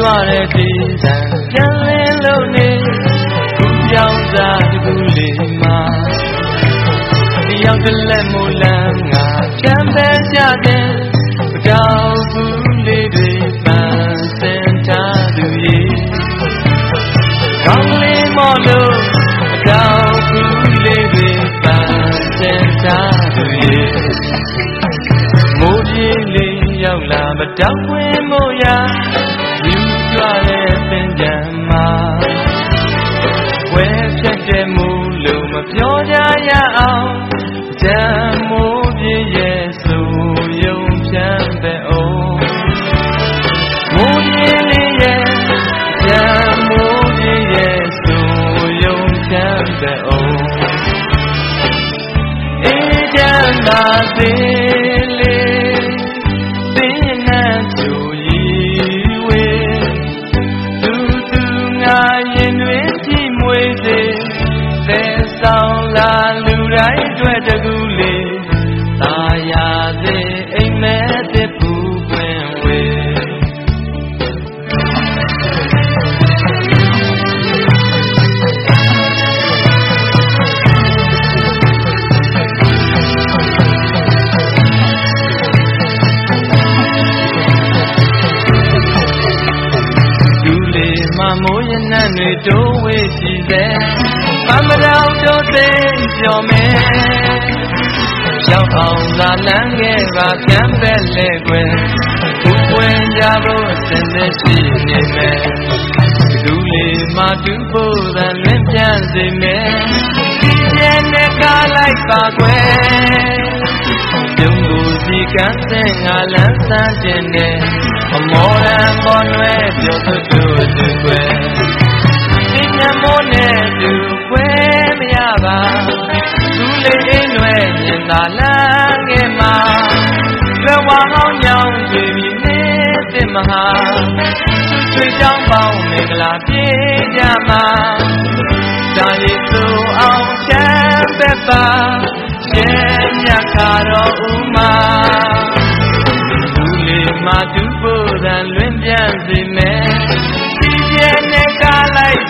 ကြွတဲ့ဒီစံပြန်လင်းလို့နေဘူးကြောင်စားတကူလေးမှာဒီရောက်တဲ့လက်မူလန်းငါချမ်းပဲကြတဲ့ကြောက်ဘူးလေးတွေပန်းစင်ထားသူရဲ့ကောင်းလေးမော်လို့ကြောက်ဘူးလေးတွေပန်းစင်ထားသူရဲ့မိုးပြေးလေးရောက်လာမတောင်းဝင်မို့ရာ ပြောကြရအောင်တမ်းမိုးပြေးရဲ့ဆိုယုံဖြန်းတဲ့အောင်မိုးပြေးလေးရဲ့တမ်းမိုးပြေးရဲ့ဆိုယုံဖြန်းတဲ့အောင်အေးကြမ်းပါစေ တွေတိုးဝေးရှိစေမမတော်တို့သိပြောမယ်ရောက်အောင်သာလမ်းခဲ့ပါပြန်ပဲလေကွယ်ခုပွင့်ကြဖို့အစဉ်သရှိနေမယ်ဒူလေးမှတူဖို့သံလွင်ပြန်စေမယ်ဒီကျဲနဲ့ကားလိုက်ပါကွယ်ပြုံးကိုစီကန်းစင်ငါလန်းစမ်းတင်တယ်အမောရန်ပေါ်နွယ်ပြောသူတို့သူကွယ်ဒီည မိုးနဲ့သူကွယ်မရပါသူလေးအင်းွယ်မြင်သာလန်းငယ်မှာလွယ်ဝဟောင်းညောင်းပြီနေတဲ့မဟာသူချွေကြောင်းပေါင်းမင်္ဂလာပြေကြမှာတာရည်သူအောင်ချမ်းပဲပါ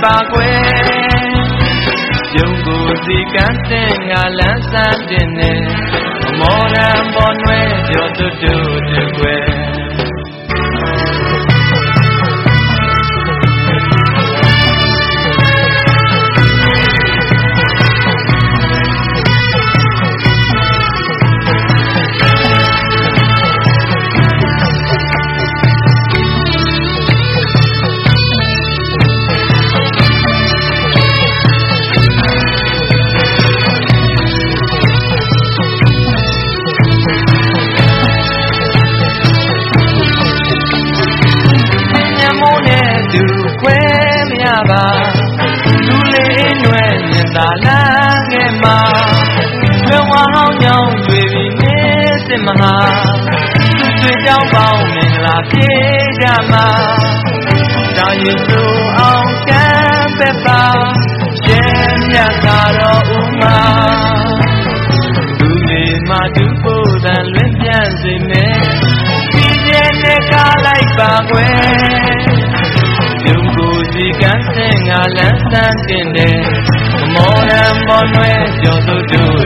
ပါကွယ်ပြုံးကိုစီကန်းတဲ့ငါလန်းစမ်းတင်နေအမောရံပေါ်နွယ်ပြောတူတူ သာလန်းငယ်မှာလွယ်ဝဟောင်းကြောင့်တွေ့ပြီးနေစစ်မဟာသူတွေ့ကြောင်းပေါင်းမင်္ဂလာပြေကြမှာတောင်ရည်ဆိုအောင်ကံပဲပါရှင်မြတ်သာတော်ဥမာလူလေးမှတူဖို့တန်လွင်ပြန်စေမယ်ဒီကျဲနဲ့ကားလိုက်ပါကွယ် ယုံကိုစီကန်းစင်ငါလန်းစမ်းတင်တယ်မောရံမောနွယ်ကြောသူတို့